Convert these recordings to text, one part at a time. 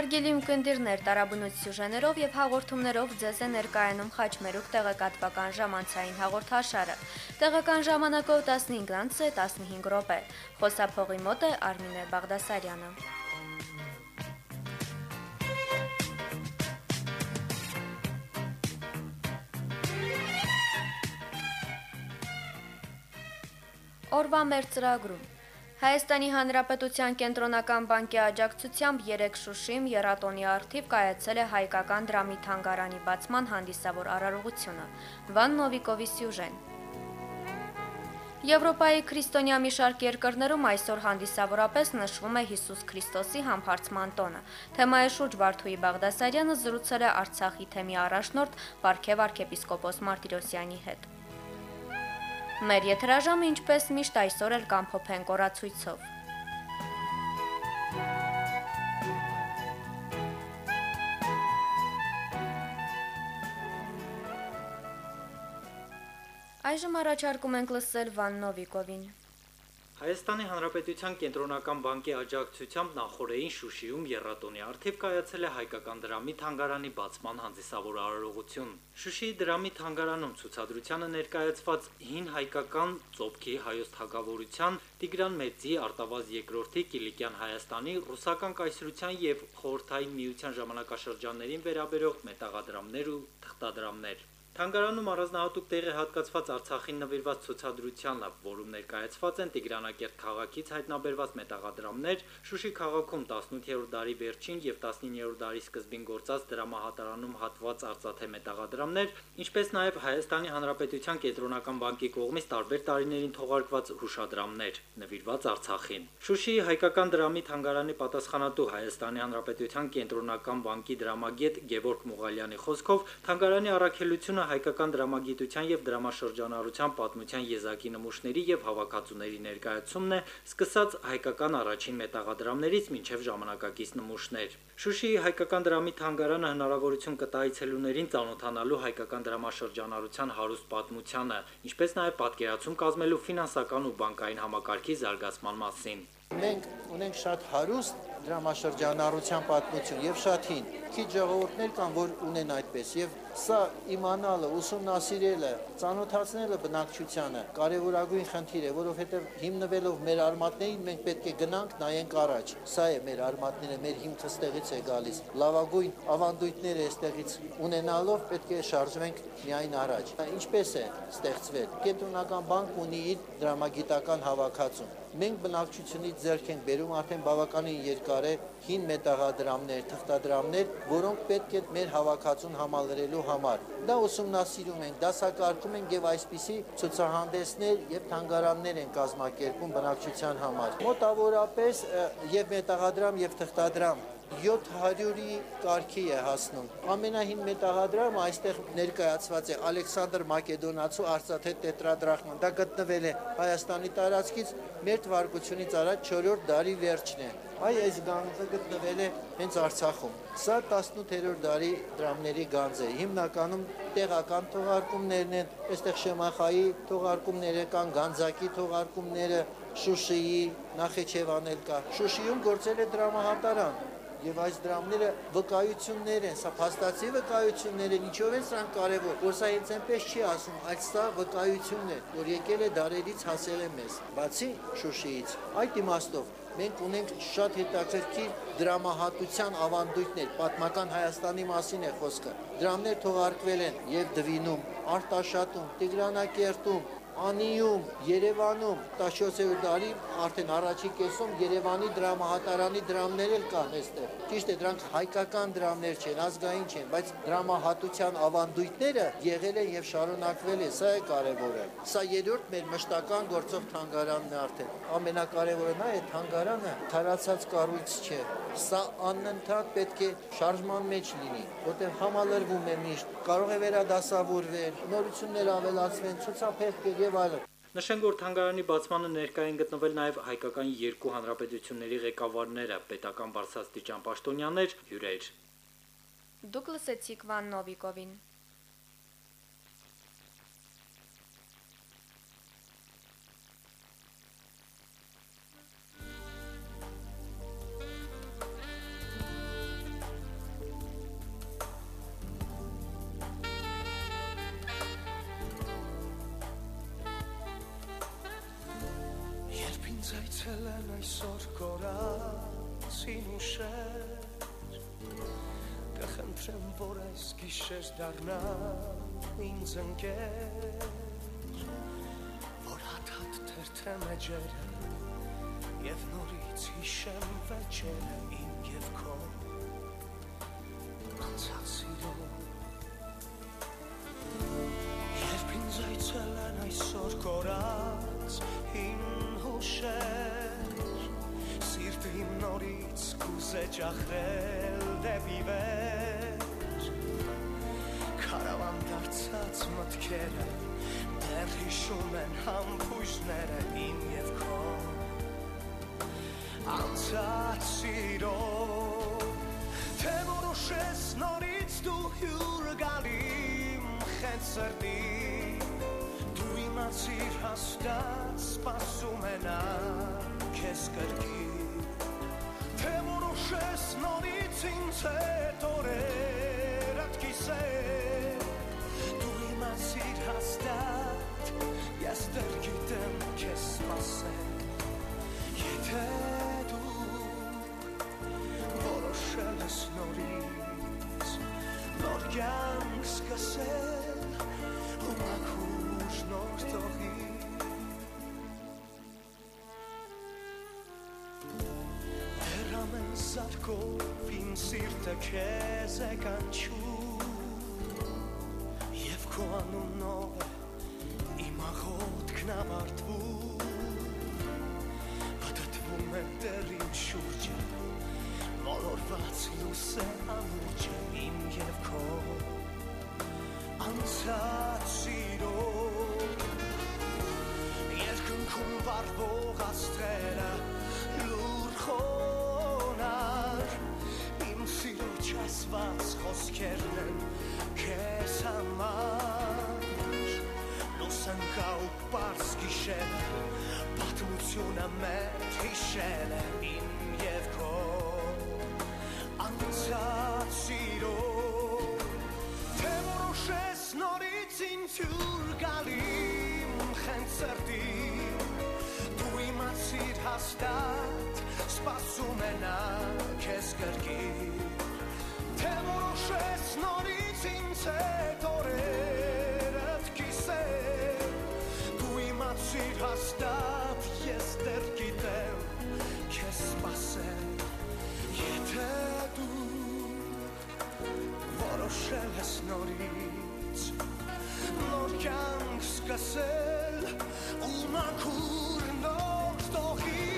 Հարգելի ունկնդիրներ, տարաբնույթ սյուժեներով եւ հաղորդումներով ձեզ է ներկայանում Խաչմերուկ տեղեկատվական ժամանցային հաղորդաշարը։ Տեղական ժամանակով 15-ից է 15 րոպե։ Խոսափողի մոտ է Արմինե Բաղդասարյանը։ Օրվա մեր ծրագրում Հայաստանի Հանրապետության կենտրոնական բանկի աջակցությամբ 3 Շուշիում երաթոնի արթիվ կայացել է հայկական դրամի թանգարանի բացման հանդիսավոր արարողությունը։ Վան Նովիկովի սյուժեն։ Եվրոպայի քրիստոնյա մի շարք երկրներում այսօր հանդիսավորապես նշվում է Հիսուս Քրիստոսի համբարձման տոնը։ Թեմայի շուրջ Վարդուհի Բաղդասարյանը զրուցել է Արցախի թեմի առաջնորդ Վարքև arczepiskopos Մարտիրոսյանի հետ։ Մեր եթերաժամը ինչպես միշտ այսօր էլ կամփոփեն կորացույցով։ Այժմ առաջարկում ենք լսել Վան Նովիկովին։ Հայաստանի Հանրապետության կենտրոնական բանկի աջակցությամբ նախորդային Շուշիում երաթոնի արթիվ կայացել է հայկական դրամի թանգարանի բացման հանդիսավոր արարողություն։ Շուշիի դրամի թանգարանում ցուցադրությանը ներկայացված հին հայկական ծոփքի հայոց թագավորության Տիգրան Մեծի Արտավազ II-ի Կիլիկյան Հայաստանի ռուսական կայսրության եւ խորհրդային միության ժամանակաշրջաններին վերաբերող մետաղադրամներ ու թղթադրամներ։ Թանգարանում առանձնահատուկ տեղ է հատկացված Արցախին նվիրված ցուցադրությանը, որում ներկայացված են Տիգրանակերտ քաղաքից հայտնաբերված մետաղադրամներ, Շուշի քաղաքում 18-րդ դարի վերջին եւ 19-րդ դարի սկզբին գործած դրամահատարանում հատված արծաթե մետաղադրամներ, ինչպես նաեւ Հայաստանի Հանրապետության կենտրոնական բանկի կողմից տարբեր տարիներին թողարկված հուշադրամներ, նվիրված Արցախին։ Շուշիի հայկական դրամի թանգարանի պատասխանատու Հայաստանի Հանրապետության կենտրոնական բանկի դրամագետ Գևորգ Մուղալյանի խոսքով թանգարանի առաքելությունը հայկական դրամագիտության եւ դրամաշրջանառության պատմության եզակի նմուշների եւ հավաքածուների ներկայացումն է, սկսած հայկական առաջին մետաղադրամներից մինչև ժամանակակից նմուշներ։ Շուշիի հայկական դրամի թանգարանը հնարավորություն կտա այցելուներին ծանոթանալու հայկական դրամաշրջանառության հարուստ պատմությանը, ինչպես նաեւ պատկերացում կազմելու ֆինանսական ու բանկային համակարգի զարգացման մասին։ Մենք ունենք շատ հարուստ դրամաշրջանառության պատմություն եւ շատ հին։ Քիչ ժողովուրդներ կան, որ ունեն այդպես եւ սա իմանալը, ուսումնասիրելը, ծանոթացնելը բնակչությանը կարևորագույն խնդիր է, որովհետեւ հիմնվելով մեր արմատներին մենք պետք է գնանք նայենք առաջ։ Սա է մեր արմատները, մեր հիմքը ստեղից է գալիս։ Լավագույն ավանդույթները այստեղից ունենալով պետք է շարժվենք միայն առաջ։ Ինչպես է ստեղծվել։ Կենտրոնական բանկ ունի իր դրամագիտական հավաքածուն մենք բնակչությունից ձեռք ենք բերում արդեն բավականին երկար է հին մետաղադրամներ, թղթադրամներ, որոնք պետք է մեր հավաքածուն համալրելու համար։ Դա ուսումնասիրում ենք, դասակարգում ենք եւ այսպիսի ցուցահանդեսներ եւ թանգարաններ են կազմակերպում բնակչության համար։ Մոտավորապես եւ մետաղադրամ եւ թղթադրամ 700-ի կարգի է հասնում։ Ամենահին մետաղադրամը այստեղ ներկայացված է Ալեքսանդր Մակեդոնացու արծաթե տետրադրախման։ Դա գտնվել է Հայաստանի տարածքից մեր թվարկությունից առաջ 4-րդ դարի վերջն է։ Այ այս գանձը գտնվել է հենց Արցախում։ Սա 18-րդ դարի դրամների գանձ է։ Հիմնականում տեղական թողարկումներն են, այստեղ Շեմախայի թողարկումները կան, Գանձակի թողարկումները, Շուշիի, Նախեչևան էլ կա։ Շուշիում գործել է դրամահատարան, եւ այս դրամները վկայություններ են, սա փաստացի վկայություններ են, ինչով են սրանք կարևոր, որ սա հենց այնպես չի ասում, այլ սա վկայությունն է, որ եկել է դարերից հասել է մեզ։ Բացի Շուշիից, այդ իմաստով մենք ունենք շատ հետաքրքիր դրամահատության ավանդույթներ, պատմական Հայաստանի մասին է խոսքը։ Դրամներ թողարկվել են եւ Դվինում, Արտաշատում, Տիգրանակերտում, Անիում, Երևանում 14-րդ դարի արդեն առաջի կեսում Երևանի դրամահատարանի դրամներ էլ կան այստեղ։ Ճիշտ է, դրանք հայկական դրամներ չեն, ազգային չեն, բայց դրամահատության ավանդույթները եղել են եւ շարունակվել է, սա է կարևորը։ Սա երրորդ մեր մշտական գործող թանգարանն է արդեն։ Ամենակարևորը նա է թանգարանը թարացած կառույց չէ։ Սա անընդհատ պետք է շարժման մեջ լինի, որտեղ համալրվում է միշտ, կարող է վերադասավորվել, նորություններ ավելացվեն, ցուցափեղկեր եւ այլն։ Նշենք, որ թանգարանի բացմանը ներկայ են գտնվել նաև հայկական երկու հանրապետությունների ղեկավարները, պետական բարձրաստիճան պաշտոնյաներ, հյուրեր։ Դուք լսեցիք Վան Նովիկովին։ այսօր կորացին ուշեր Կխնդրեմ, որ այս գիշեր դառնա ինձ ընկեր Որ հատ-հատ թերթեմ էջերը Եվ նորից հիշեմ վեճերը իմ և քո Անցած սիրո Երբ ինձ այցել են այսօր կորած հին հուշեր Սիրտը իմ նորից կուզե ճախրել դեպի վեր Կարավան դարձած մտքերը դեռ հիշում են համբույժները իմ և քո անցած սիրո Թե որոշես նորից դու հյուր գալիմ խենցրդի Դու իմացիր հաստատ սպասում է նա քեզ կրկի Թե որոշես նորից ինձ հետ օրերդ կիսել Դու իմացիր հաստատ ես դեռ գիտեմ քեզ սպասել Եթե որոշել ես նորից նոր կյանք սկսել ու մաքուր նոր տողի սարկով իմ սիրտը քեզ է կանչում Եվ քո անունով է իմ աղոտքն ավարտվում Պատտվում է դեռ իմ շուրջը Մոլորված լույս է ամուջը իմ և քո Անցած սիրո Երկնքում վարվող աստղերը սիրո չասված խոսքերն են քեզ համար Լուսանկա ու պարս գիշերը Պատմությունը մեր հիշել է իմ և քո անցած սիրո Թե որոշես նորից ինձ հյուր գալիմ խենցրդի Դու իմացիր հաստատ սպասում է նա քեզ կրկիր Թե որոշես նորից ինձ հետ օրերդ կիսել Դու իմացիր հաստատ ես դեռ գիտեմ քեզ սպասել Եթե որոշել ես նորից նոր կյանք սկսել ու մաքուր նոր տողի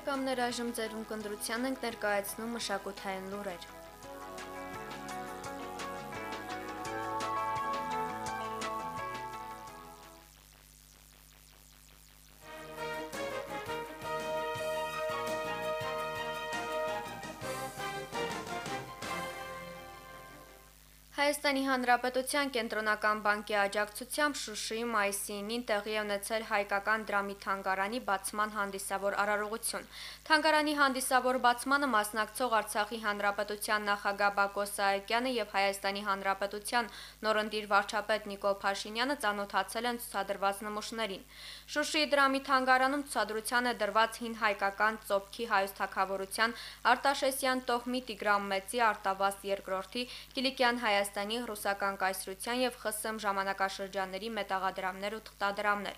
Բարեկամներ այժմ ձերուն կնդրության ենք ներկայացնում մշակութային լուրեր։ Հայաստանի Հանրապետության կենտրոնական բանկի աջակցությամբ Շուշիի մայիսի 9-ին տեղի է ունեցել հայկական դրամի թանգարանի բացման հանդիսավոր արարողություն։ Թանգարանի հանդիսավոր բացմանը մասնակցող Արցախի Հանրապետության նախագահ Բակո Սահակյանը եւ Հայաստանի Հանրապետության նորընտիր վարչապետ Նիկոլ Փաշինյանը ծանոթացել են ցուցադրված նմուշներին։ Շուշիի դրամի թանգարանում ցուցադրության է դրված հին հայկական ծոփքի հայոց թագավորության Արտաշեսյան Տոհմի Տիգրան Մեծի Արտավաս II-ի Կիլիկյան Հայաստանի ռուսական կայսրության եւ ԽՍՀՄ ժամանակաշրջանների մետաղադրամներ ու թղթադրամներ։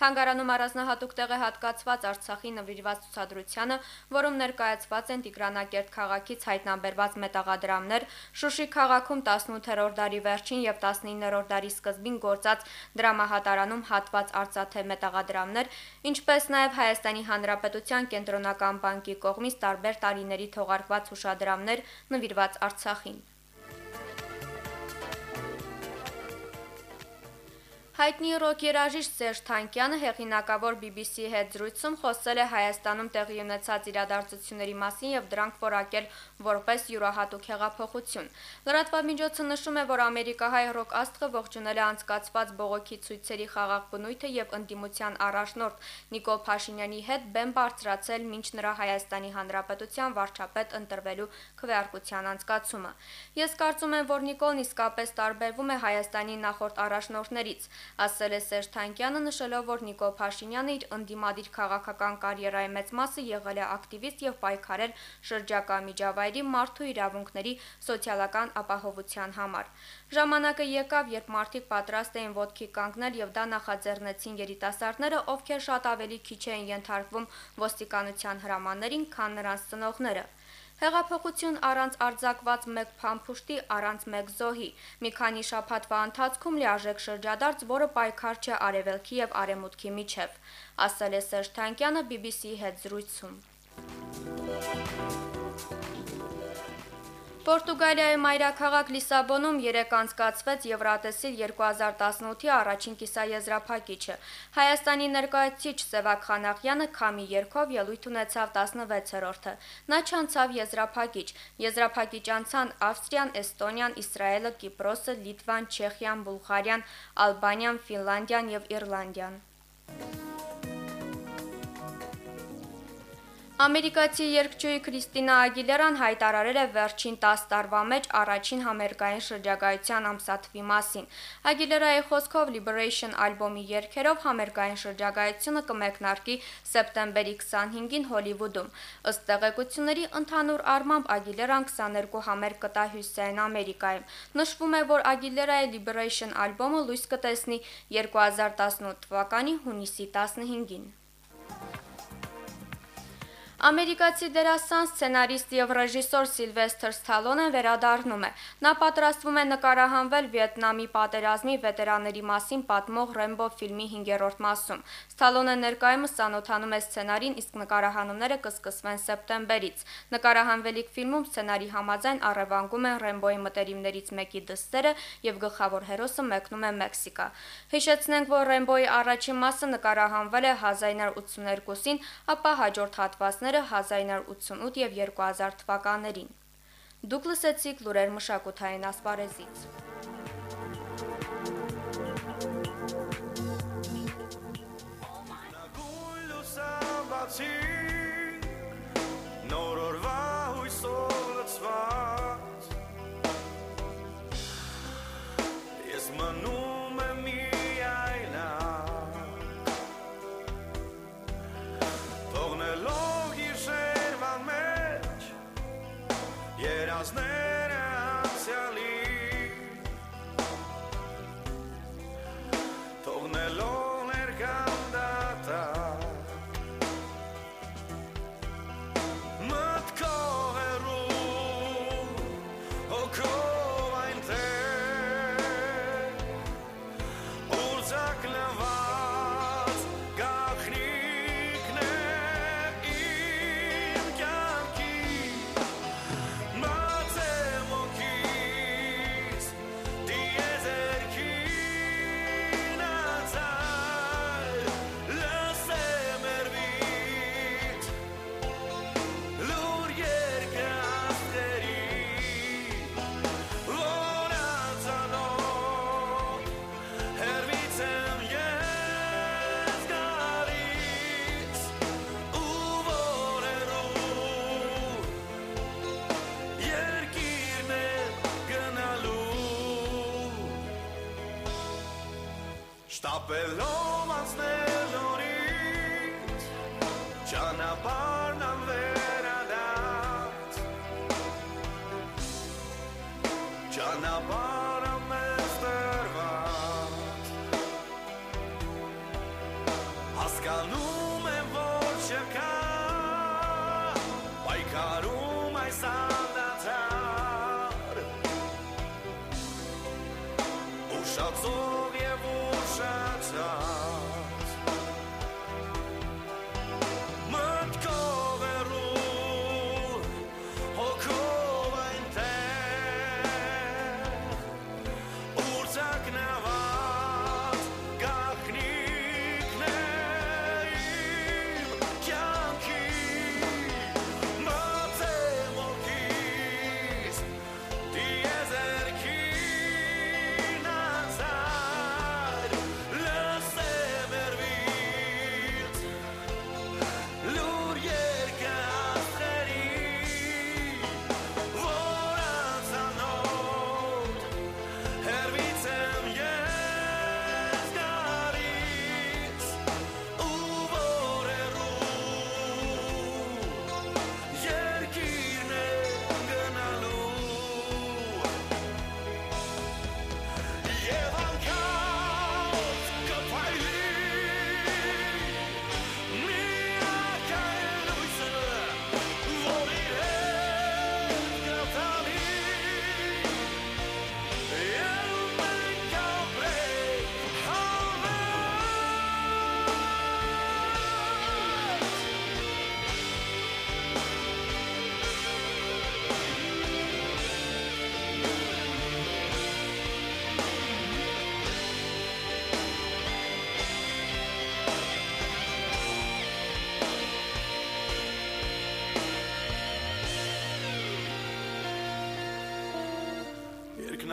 Թանգարանում առանձնահատուկ տեղ է հատկացված Արցախի նվիրված ցուցադրությանը, որում ներկայացված են Տիգրանակերտ քաղաքից հայտնաբերված մետաղադրամներ, Շուշի քաղաքում 18-րդ դարի վերջին եւ 19-րդ դարի սկզբին գործած դրամահատարանում հատված արծաթե մետաղադրամներ, ինչպես նաեւ Հայաստանի Հանրապետության կենտրոնական բանկի կողմից տարբեր տարիների թողարկված հուշադրամներ նվիրված Արցախին։ Հայտնի ռոք երաժիշտ Սերժ Թանկյանը հեղինակավոր BBC հետ զրույցում խոսել է Հայաստանում տեղի ունեցած իրադարձությունների մասին եւ դրանք որակել որպես յուրահատուկ հեղափոխություն։ Լրատվամիջոցը նշում է, որ ամերիկահայ ռոք աստղը ողջունել է անցկացված բողոքի ցույցերի խաղաղ բնույթը եւ ընդդիմության առաջնորդ Նիկոլ Փաշինյանի հետ բեմ բարձրացել մինչ նրա Հայաստանի Հանրապետության վարչապետ ընտրվելու քվեարկության անցկացումը։ Ես կարծում եմ, որ Նիկոլն իսկապես տարբերվում է Հայաստանի նախորդ առաջնորդներից ասել է Սերժ Թանկյանը նշելով, որ Նիկոլ Փաշինյանը իր ընդդիմադիր քաղաքական կարիերայի մեծ մասը եղել է ակտիվիստ եւ պայքարել շրջակա միջավայրի մարդու իրավունքների սոցիալական ապահովության համար։ Ժամանակը եկավ, երբ մարդիկ պատրաստ էին ոտքի կանգնել եւ դա նախաձեռնեցին երիտասարդները, ովքեր շատ ավելի քիչ էին ենթարկվում ոստիկանության հրամաններին, քան նրանց ծնողները։ Հեղափոխություն առանց արձակված մեկ փամփուշտի, առանց մեկ զոհի։ Մի քանի շաբաթվա ընթացքում լիարժեք շրջադարձ, որը պայքար չէ արևելքի եւ արևմուտքի միջև, ասել է Սերժ Թանկյանը BBC-ի հետ զրույցում։ Պորտուգալիայի մայրաքաղաք Լիսաբոնում երեկ անցկացվեց Եվրատեսիլ 2018-ի առաջին կիսաեզրափակիչը։ Հայաստանի ներկայացուցիչ Սևակ Խանաղյանը քամի երկով ելույթ ունեցավ 16-րդը։ Նա չանցավ եզրափակիչ։ Եզրափակիչ անցան Ավստրիան, Էստոնիան, Իսրայելը, Կիպրոսը, Լիտվան, Չեխիան, Բուլղարիան, Ալբանիան, Ֆինլանդիան եւ Իռլանդիան։ Ամերիկացի երգչուհի Քրիստինա Ագիլերան հայտարարել է վերջին 10 տարվա մեջ առաջին համերգային շրջագայության ամսաթվի մասին։ Ագիլերայի խոսքով Liberation ալբոմի երգերով համերգային շրջագայությունը կմեկնարկի սեպտեմբերի 25-ին Հոլիվուդում։ Ըստ տեղեկությունների ընդհանուր առմամբ Ագիլերան 22 համերգ կտա Հյուսիսային Ամերիկայում։ Նշվում է, որ Ագիլերայի Liberation ալբոմը լույս կտեսնի 2018 թվականի հունիսի 15-ին։ Ամերիկացի դերասան, սցենարիստ եւ ռեժիսոր Սիլվեսթր Սթալոնեն վերադառնում է։ Նա պատրաստվում է նկարահանվել Վիետնամի պատերազմի վետերանների մասին պատմող Ռեմբո ֆիլմի 5-րդ մասում։ Սթալոնը ներկայումս ցանոթանում է սցենարին, իսկ նկարահանումները կսկսվեն սեպտեմբերից։ Նկարահանվելիք ֆիլմում սցենարի համաձայն առևանգում են Ռեմբոյի մտերիմներից մեկի դստերը եւ գլխավոր հերոսը մեկնում է Մեքսիկա։ Հիշեցնենք, որ Ռեմբոյի առաջին մասը նկարահանվել է 1982-ին, ապա հաջորդ հատվածները 1988 եւ 2000 թվականներին։ Դուք լսեցիք լուրեր մշակութային ասպարեզից։ Գույլու սամբացի Շտապելով անցնել նորից Ճանապարհն անվերադարձ Ճանապարհը մեզ տրված Հասկանում եմ, որ չկա Պայքարում այս անդադար Ուշացող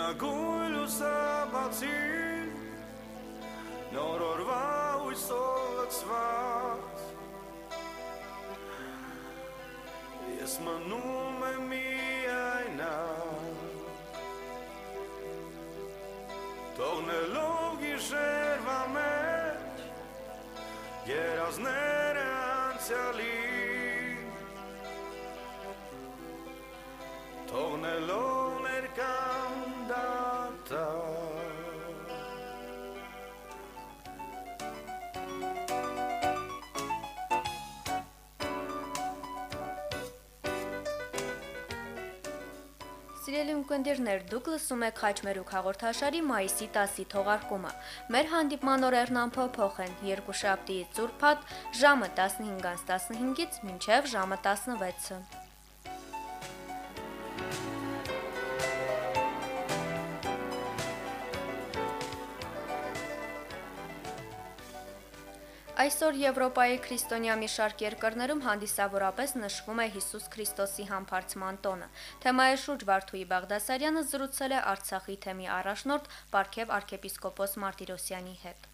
Երկնագույն լուսաբացի Նոր օրվա հույսով լցված Ես մնում եմ միայն Թողնելով գիշերվա մեջ Երազները անցյալի Թողնելով ներկան Սիրելի ունկնդիրներ, դուք լսում եք Խաչմերուկ հաղորդաշարի մայիսի 10-ի թողարկումը։ Մեր հանդիպման օրերն ամփոփող են. երկուշաբթի ծուրփատ ժամը 15-ից 15-ից մինչև ժամը 16-ը։ Այսօր Եվրոպայի քրիստոնյա մի շարք երկրներում հանդիսավորապես նշվում է Հիսուս Քրիստոսի համբարձման տոնը։ Թեմայի շուրջ Վարդուհի Բաղդասարյանը զրուցել է Արցախի թեմի առաջնորդ Պարքև arczepiskopos Մարտիրոսյանի հետ։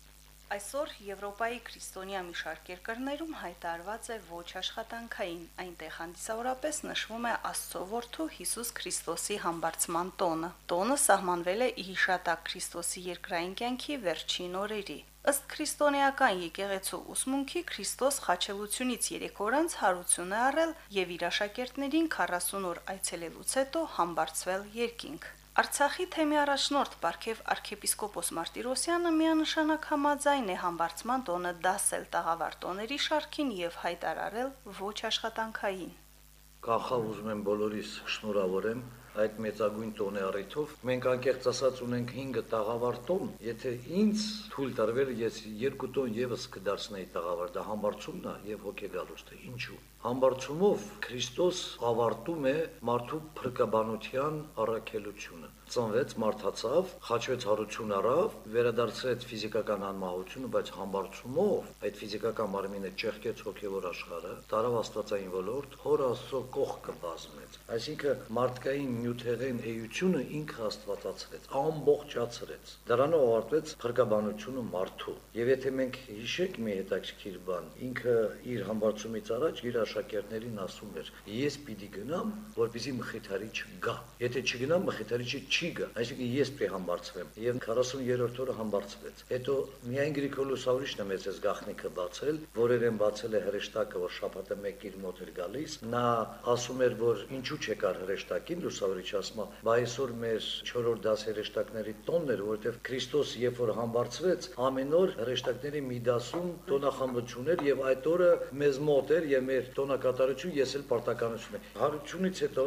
Այսօր Եվրոպայի քրիստոնյա մի շարք երկրներում հայտարարված է ոչ աշխատանքային, այնտեղ հանդիսավորապես նշվում է Աստծո որդու Հիսուս Քրիստոսի համբարձման տոնը։ Տոնը սահմանվել է հիշատակ Քրիստոսի երկրային կյանքի վերջին օրերի։ Ըստ քրիստոնեական եկեղեցու ուսմունքի Քրիստոս խաչելությունից 3 օր անց հարություն է առել եւ իր աշակերտներին 40 օր այցելելուց հետո համբարձվել երկինք։ Արցախի թեմի առաջնորդ Պարքև arczepiskopos Մարտիրոսյանը միանշանակ համաձայն է համբարձման տոնը դասել տաղավարտոների շարքին եւ հայտարարել ոչ աշխատանքային։ Կախավ ուզում եմ բոլորիս շնորհավորեմ այդ մեծագույն տոնի առիթով։ Մենք անկեղծ ասած ունենք 5 տաղավար տոն, եթե ինձ թույլ տարվեր ես երկու տոն եւս կդարձնեի տաղավար, դա համբարձումն է եւ հոգեգալուստը։ Ինչու՞։ Համբարձումով Քրիստոս ավարտում է մարդու փրկաբանության առաքելությունը ծնվեց, մարդացավ, խաչվեց հարություն առավ, վերադարձրեց ֆիզիկական անմահությունը, բայց համբարձումով այդ ֆիզիկական մարմինը ճեղքեց հոգևոր աշխարհը, տարավ աստվածային ոլորտ, հոր աստծո կողքը բազմեց։ Այսինքն մարդկային նյութեղեն էությունը ինքը աստվածացրեց, ամբողջացրեց։ Դրանով ավարտվեց փրկաբանությունը մարդու։ Եվ եթե մենք հիշենք մի հետաքրքիր բան, ինքը իր համբարձումից առաջ իր աշակերտներին ասում էր. Ես պիտի գնամ, որպեսզի մխիթարիչ գա։ Եթե չգնամ, մխիթարիչը չի գա, այսինքն ես պիտի համբարձվեմ։ Եվ 40-րդ օրը համբարձվեց։ Հետո միայն Գրիգոր Սավրիշն է մեծ էս գախնիկը բացել, որերեն բացել է հրեշտակը, որ շաբաթը մեկ իր մոտ էր գալիս։ Նա ասում էր, որ ինչու չեկար հրեշտակին, Լուսավորիչ ասում, բա այսօր մեր 4-րդ դաս հրեշտակների տոնն էր, որովհետև Քրիստոս երբ որ համբարձվեց, ամեն օր հրեշտակների մի դասում տոնախմբություն էր եւ այդ օրը մեզ մոտ էր եւ մեր տոնակատարություն ես էլ պարտականություն եմ։ Հարությունից հետո,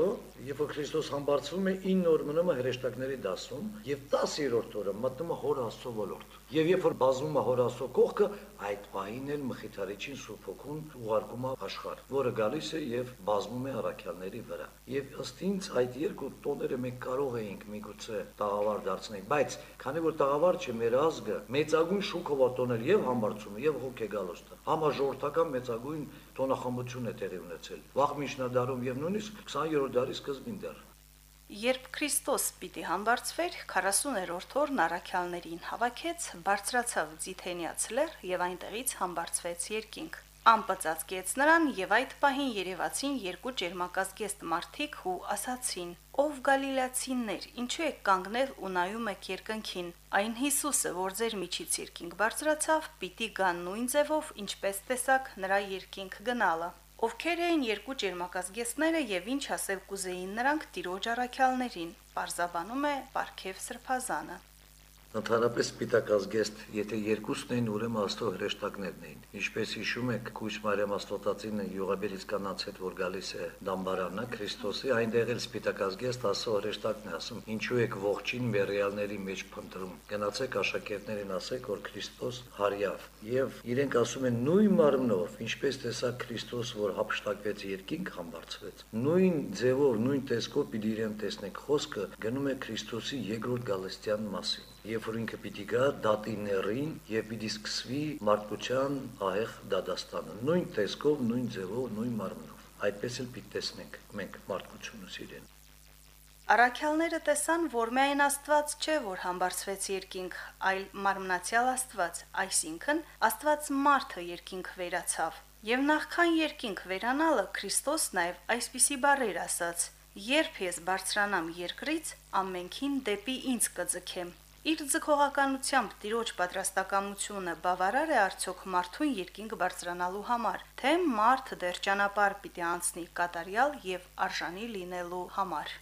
երբ որ Քրիստոս համբարձվում է 9 օր մնում է հրեշտակների դասում եւ 10-րդ օրը մտնում է հոր Աստծո ոլորտ։ Եվ երբ որ բազվում է հոր Աստծո կողքը, այդ պահին էլ Մխիթարիչին Սուրբ Հոգուն ուղարկում է աշխարհ, որը գալիս է եւ բազվում է առաքյալների վրա։ Եվ ըստ ինձ այդ երկու տոները մենք կարող էինք միգուցե տաղավար դարձնել, բայց քանի որ տաղավար չէ մեր ազգը, մեծագույն շուկով տոներ եւ համբարձումը եւ հոգեգալոստը, համաժողովրդական մեծագույն տոնախմբություն է տեղի ունեցել։ Վաղ միջնադարում եւ նույնիսկ 20-րդ դարի սկզբին դեռ Երբ Քրիստոս պիտի համբարձվեր 40-րդ օրն առաքյալներին հավաքեց, բարձրացավ Ձիթենիաց լեռ եւ այնտեղից համբարձվեց երկինք։ Ամպը ծածկեց նրան եւ այդ պահին երևացին երկու ջերմակազգեստ մարդիկ ու ասացին. «Ով գալիլացիներ, ինչու եք կանգնել ու նայում եք երկնքին։ Այն Հիսուսը, որ ձեր միջից երկինք բարձրացավ, պիտի գան նույն ձևով, ինչպես տեսակ նրա երկինք գնալը»։ Ովքեր էին երկու ջերմակազգեստները եւ ինչ ասել կուզեին նրանք տիրոջ առաքյալներին։ Պարզաբանում է Պարքև Սրբազանը։ Ընդհանրապես Սպիտակազգեստ, եթե երկուսն էին, ուրեմն Աստծո հրեշտակներն էին։ Ինչպես հիշում եք, Կույս Մարիամ Աստվածածինը յուղաբերից կանանց հետ որ գալիս է դամբարանը Քրիստոսի, այնտեղ էլ Սպիտակազգեստ Աստծո հրեշտակն է ասում. Ինչու եք ողջին մերյալների մեջ փնտրում։ Գնացեք աշակերտներին ասեք, որ Քրիստոս հարյավ։ Եվ իրենք ասում են նույն մարմնով, ինչպես տեսա Քրիստոս, որ հապշտակվեց երկինք, համբարձվեց։ Նույն ձևով, նույն տեսքով պիտի իրեն տեսնեք խոսքը գնում է Քրիստոսի երկրորդ գալստյան մասին երբ որ ինքը պիտի գա դատի ներին եւ պիտի սկսվի մարդկության ահեղ դադաստանը նույն տեսքով նույն ձևով նույն մարմնով այդպես էլ պիտի տեսնենք մենք մարդկությունը սիրեն Արաքյալները տեսան, որ միայն Աստված չէ, որ համբարձվեց երկինք, այլ մարմնացյալ Աստված, այսինքն Աստված մարդը երկինք վերացավ։ Եվ նախքան երկինք վերանալը Քրիստոս նաև այսպիսի բառեր ասաց. Երբ ես բարձրանամ երկրից, ամենքին դեպի ինձ կձգեմ։ Իր ձգողականությամբ տիրոջ պատրաստակամությունը բավարար է արդյոք մարդուն երկինք բարձրանալու համար, թե մարդը դեռ ճանապարհ պիտի անցնի կատարյալ եւ արժանի լինելու համար։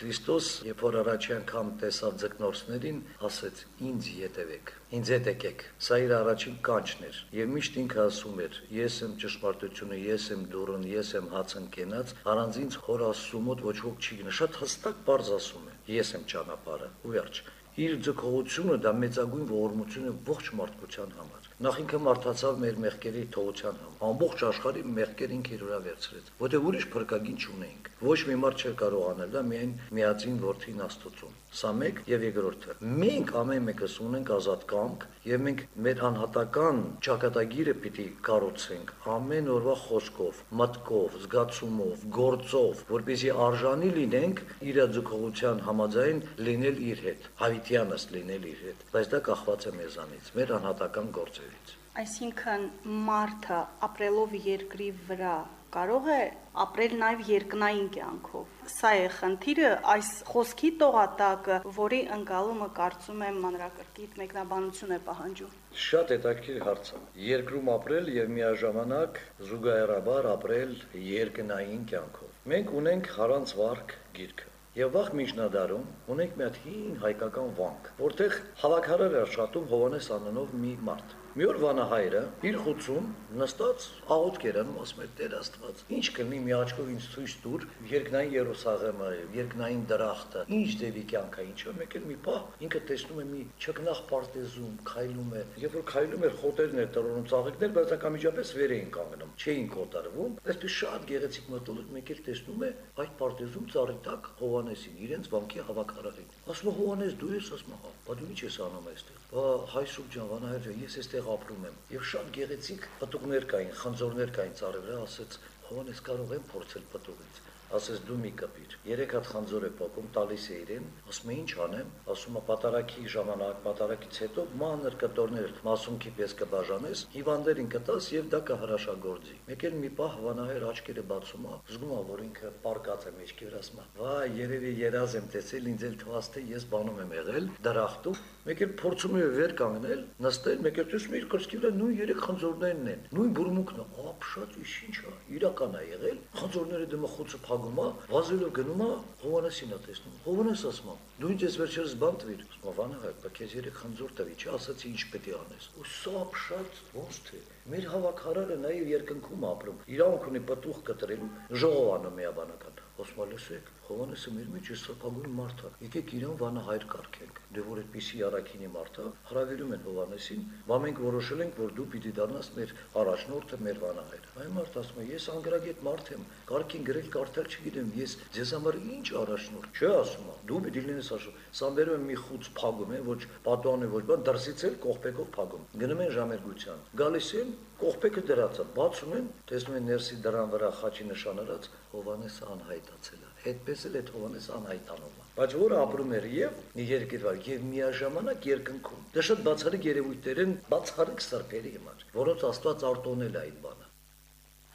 Քրիստոս, երբ որ առաջի անգամ տեսավ ձկնորսներին, ասեց. «Ինձ ետևեք, ինձ հետ եկեք»։ Սա իր առաջին կանչն էր, եւ միշտ ինքը ասում էր. «Ես եմ ճշմարտությունը, ես եմ դուրն, ես եմ հացն կենած, առանց ինձ հոր Աստծու մոտ ոչ ոք չի գնա»։ Շատ հստակ բարձ ասում է. «Ես եմ ճանապարհը»։ Ու վերջ։ Իր ձգողությունը դա մեծագույն ողորմություն է ողջ մարդկության համար։ Նախ ինքը մարդացավ մեր մեղքերի թողության համար։ Ամբողջ աշխարհի մեղքեր ինքը իր վրա վերցրեց, որտեղ ուրիշ փրկագին չունեինք։ Ոչ մի մարդ չէր կարող անել դա միայն միածին որդին Աստծուն։ Սա մեկ եւ երկրորդը։ Մենք ամեն մեկս ունենք ազատ կամք եւ մենք մեր անհատական ճակատագիրը պիտի կառուցենք ամեն օրվա խոսքով, մտքով, զգացումով, գործով, որպեսզի արժանի լինենք իր ձգողության համաձայն լինել իր հետ, հավիտյանս լինել իր հետ։ Բայց դա կախված է մեզանից, մեր անհատական գործերից։ Այսինքն մարդը ապրելով երկրի վրա կարող է ապրել նաև երկնային կյանքով։ Սա է խնդիրը այս խոսքի տողատակը, որի ընկալումը կարծում եմ մանրակրկիտ մեկնաբանություն է պահանջում։ Շատ հետաքրքիր հարց է։ Երկրում ապրել եւ միաժամանակ զուգահեռաբար ապրել երկնային կյանքով։ Մենք ունենք Հարանց վարք գիրքը Եվ վաղ միջնադարում ունենք մի հատ հին հայկական վանք, որտեղ հավաքարար էր աշխատում Հովանես անունով մի մարդ։ Մի օր վանահայրը իր խուցում նստած աղոթք էր անում, ասում էր Տեր Աստված, ինչ կլինի մի աչքով ինձ ցույց տուր երկնային Երուսաղեմը, երկնային դրախտը, ինչ դեպի կյանքա, ինչու մեկ էլ մի պահ ինքը տեսնում է մի չկնախ պարտեզում քայլում է, երբ որ քայլում էր խոտերն էր տրոնում ծաղիկներ, բայց ակամիջապես վեր էին կանգնում, չէին կոտարվում, այսպես շատ գեղեցիկ մտորում մեկ էլ տեսնում է այդ պարտեզում ծառի տակ Հովանեսին, իրենց վանքի հավաքարարին։ Ասում է Հովանես, դու ես, ասում է, բա դու ինչ ես անում այստեղ։ հայ Սուբջան, Վանահայր ջան, ես այստեղ ապրում եմ։ Եվ շատ գեղեցիկ պտուղներ կային, խնձորներ կային ծառի վրա, ասեց Հովանես կարող եմ փորձել պտուղից ասես դու մի կպիր։ Երեք հատ խանձոր է փոկում, տալիս է իրեն, ասում է ինչ անեմ, ասում է պատարակի ժամանակ, պատարակից հետո մանր կտորներ մասունքի պես կբաժանես, հիվանդերին կտաս եւ դա կհրաշագործի։ Մեկ էլ մի պահ վանահեր աչքերը բացում է, զգում է, որ ինքը պարկած է մեջքի վրա, ասում է. «Վայ, երևի երազ եմ տեսել, ինձ էլ թվաց թե ես բանում եմ եղել դրախտում»։ Մեկ էլ փորձում է վեր կանգնել, նստել, մեկ էլ տեսնում իր կրծքի վրա նույն երեք խնձորներն են, նույն բուրմունքն է, ապշած ինչ է, իրական է եղել։ Խնձորները դմխուցը փագում է, վազելով գնում է, Հովանեսին է տեսնում։ Հովանես ասում է. դու ինձ ես վերջերս բան տվիր։ Ասում Վանահայ, բա քեզ երեք խնձոր տվի, չի ասացի ինչ պետք է անես։ Ու սա ապշած ոնց թե մեր հավաքարարը նաև երկնքում ապրում։ Իրանք ունի պտուղ կտրել, ժողովանը միաբանական։ Ասում է լսեք, Հովանեսը մեր մեջ է սրբագույն մարդ է։ Եկեք իրան վանահայր կարգենք։ Դե որ այդպիսի առաքինի մարդ է, հravirում են Հովանեսին, բա մենք որոշել ենք, որ դու պիտի դառնաս մեր առաջնորդը, մեր վանահայրը։ Այն մարդ ասում է, ես անգրագետ մարդ եմ, կարգին գրել կարդալ չգիտեմ, ես ձեզ համար ինչ առաջնորդ։ Չէ ասում է, դու պիտի լինես աշխ։ Սա բերում մի խուց փագում է, ոչ պատուան է, ոչ բան, դրսից էլ կողպեկով փագում։ Գնում են ժամերգության։ Գալիս են, կողպեկը դրած է, բացում են, տեսնում են ներսի դրան վրա խաչի նշանարած Հովանեսը անհայտացել է։ Հետպես էլ այդ Հովանեսը անհայտանում է։ Բայց որը ապրում էր եւ երկրվար եւ միաժամանակ երկնքում։ Դա շատ բացառիկ երևույթներ են, բացառիկ սրբերի համար, որոնց Աստված արտոնել է այդ բանը։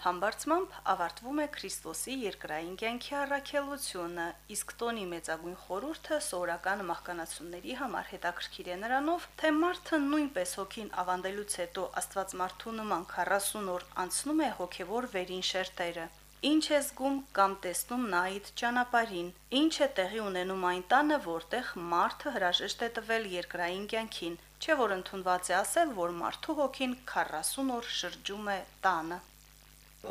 Համբարձմամբ ավարտվում է Քրիստոսի երկրային կյանքի առաքելությունը, իսկ տոնի մեծագույն խորհուրդը սովորական մահկանացուների համար հետաքրքիր է նրանով, թե մարդը նույնպես հոգին ավանդելուց հետո Աստված մարդու նման 40 օր անցնում է հոգևոր վերին շերտերը։ Ինչ է զգում կամ տեսնում նա այդ ճանապարհին։ Ինչ է տեղի ունենում այն տանը, որտեղ մարդը հրաժեշտ է տվել երկրային կյանքին, չէ որ ընդունված է ասել, որ մարդու հոգին 40 օր շրջում է տանը։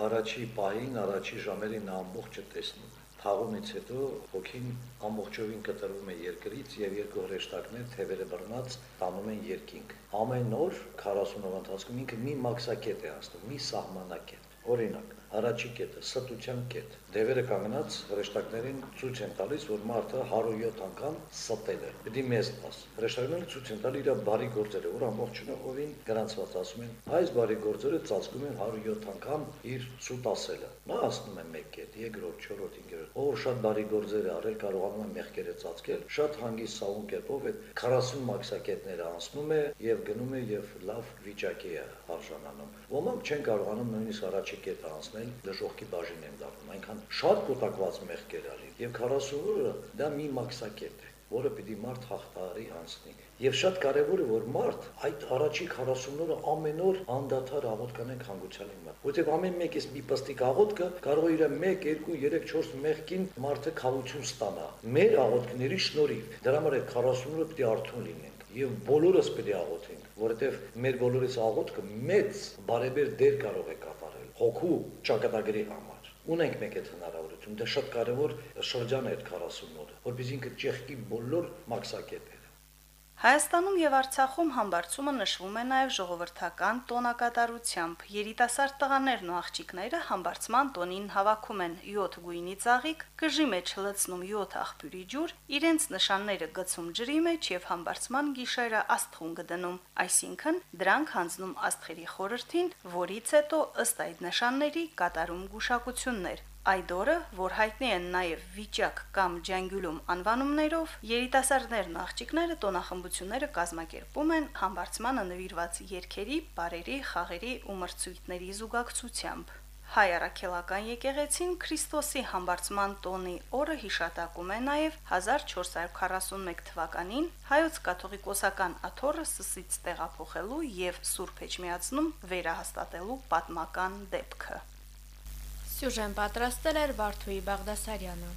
Առաջի պահին, առաջի ժամերին ամբողջը տեսնում Թաղումից հետո հոգին ամբողջովին կտրվում է երկրից եւ երկու հրեշտակներ թևերը բռնած տանում են երկինք։ Ամեն օր 40 օրվա ընթացքում ինքը մի մաքսակետ է հասնում, մի սահմանակետ։ Օրինակ, առաջի կետը ստության կետ։ Դևերը կանգնած հրեշտակներին ցույց են տալիս, որ մարդը 107 անգամ ստել է։ Պետք է մեզ տաս։ Հրեշտակները ցույց են տալի իր բարի գործերը, որ ամբողջովին գրանցված ասում են, այս բարի գործերը ծածկում են 107 անգամ իր սուտ ասելը։ Նա ասում է մեկ կետ, երկրորդ, չորրորդ, ինգերորդ։ Ով շատ բարի գործեր արել, կարողանում է մեղքերը ծածկել, շատ հանգիստ սահուն կերպով այդ 40 մաքսակետները անցնում է եւ գնում է եւ լավ վիճակի է արժանանում։ Ոմանք չեն կարողանում նույնիսկ առաջի կետը անցնել, դժողքի բաժին են դառնում։ Այնքան շատ կուտակված մեղքեր արի եւ 40-ը դա մի մաքսակետ է որը պիտի մարդ հաղթահարի անցնի։ Եւ շատ կարեւոր է որ մարդ այդ առաջի 40 օրը ամեն օր անդադար աղոտ կանեն հանգուցալի մատ։ Որտեւ ամեն մեկ էս մի պստիկ աղոտքը կարող է իր 1, 2, 3, 4 մեղքին մարդը խավություն ստանա։ Մեր աղոտքների շնորհիվ դրա համար այդ 40 օրը պիտի արթուն լինենք եւ բոլորս պիտի աղոթենք, որովհետեւ մեր բոլորիս աղոտքը մեծ բարեբեր դեր կարող է կատարել հոգու ճակատագրի համար ունենք մեկ այդ հնարավորություն։ Դա շատ կարևոր շրջան է այդ 40 օրը, որովհետեւ ինքը ճեղքի բոլոր մաքսակետերը Հայաստանում եւ Արցախում համբարձումը նշվում է նաեւ ժողովրդական տոնակատարությամբ։ Երիտասարդ տղաներն ու աղջիկները համբարձման տոնին հավաքում են 7 գույնի ծաղիկ, գժի մեջ լցնում 7 աղբյուրի ջուր, իրենց նշանները գցում ջրի մեջ եւ համբարձման գիշերը աստղուն գդնում։ Այսինքն դրանք հանձնում աստղերի խորհրդին, որից հետո ըստ այդ նշանների կատարում գուշակություններ։ Այդ օրը, որ հայտնի են նաև վիճակ կամ ջանգյուլում անվանումներով, երիտասարդներն աղջիկները տոնախմբությունները կազմակերպում են համբարձմանը նվիրված երգերի, բարերի, խաղերի ու մրցույթների զուգակցությամբ։ Հայ առաքելական եկեղեցին Քրիստոսի համբարձման տոնի օրը հիշատակում է նաև 1441 թվականին հայոց կաթողիկոսական աթոռը սսից տեղափոխելու եւ Սուրբ Էջմիածնում վերահաստատելու պատմական դեպքը։ Սյուժեն պատրաստել էր Վարդուհի Բաղդասարյանը։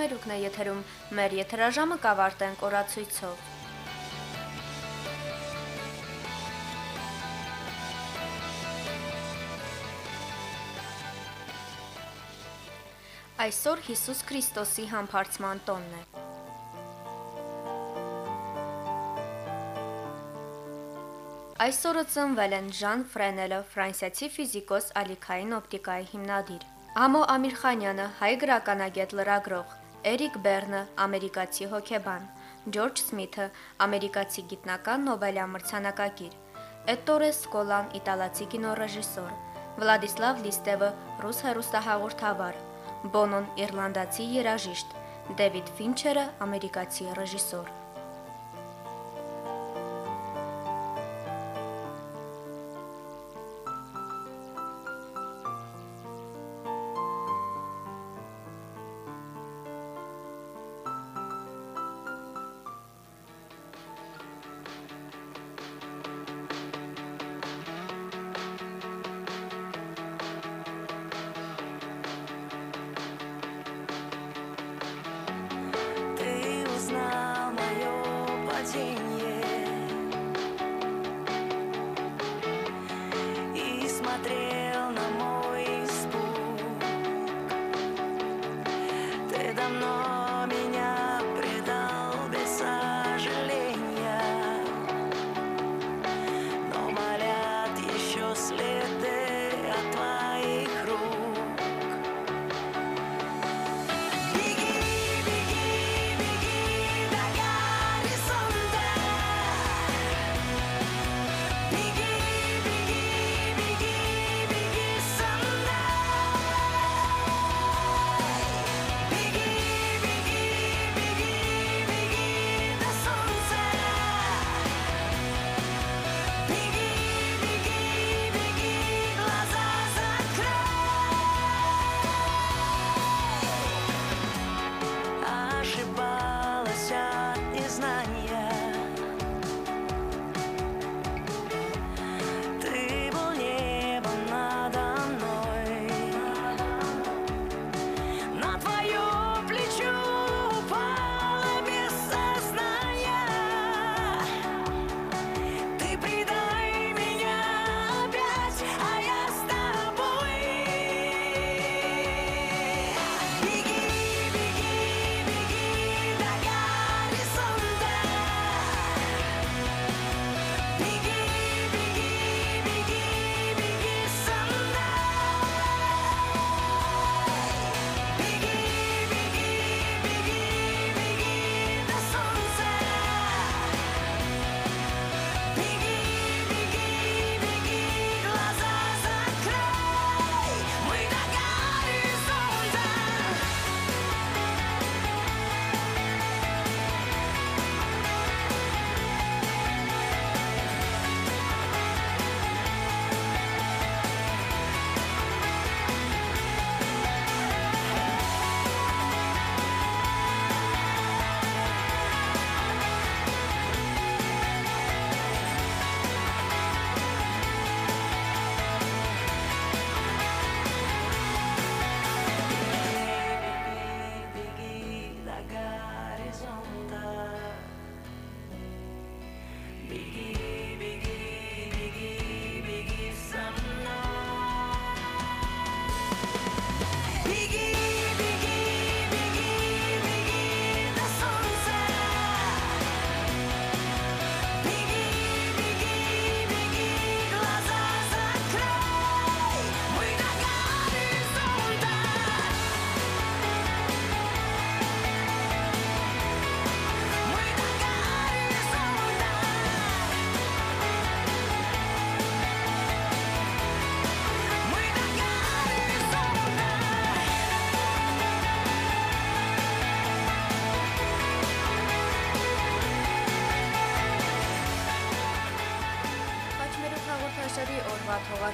Մերուկն է եթերում։ Մեր եթերաժամը կավարտենք օրացույցով։ Այսօր Հիսուս Քրիստոսի համբարձման տոնն է։ Այսօրը ծնվել են Ժան Ֆրենելը, ֆրանսիացի ֆիզիկոս, ալիքային օպտիկայի հիմնադիր։ Ամո Ամիրխանյանը հայ գրականագետ լրագրող Էրիկ Բեռնը, ամերիկացի հոկեբան, Ջորջ Սմիթը, ամերիկացի գիտնական Նոբելյա մրցանակակիր, Էտտորե Սկոլան, իտալացի կինոռեժիսոր, Վլադիսլավ Լիստևը, ռուս հեռուստահաղորդավար, Բոնոն, իռլանդացի երաժիշտ, Դեվիդ Ֆինչերը, ամերիկացի ռեժիսոր։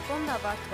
今度はバッ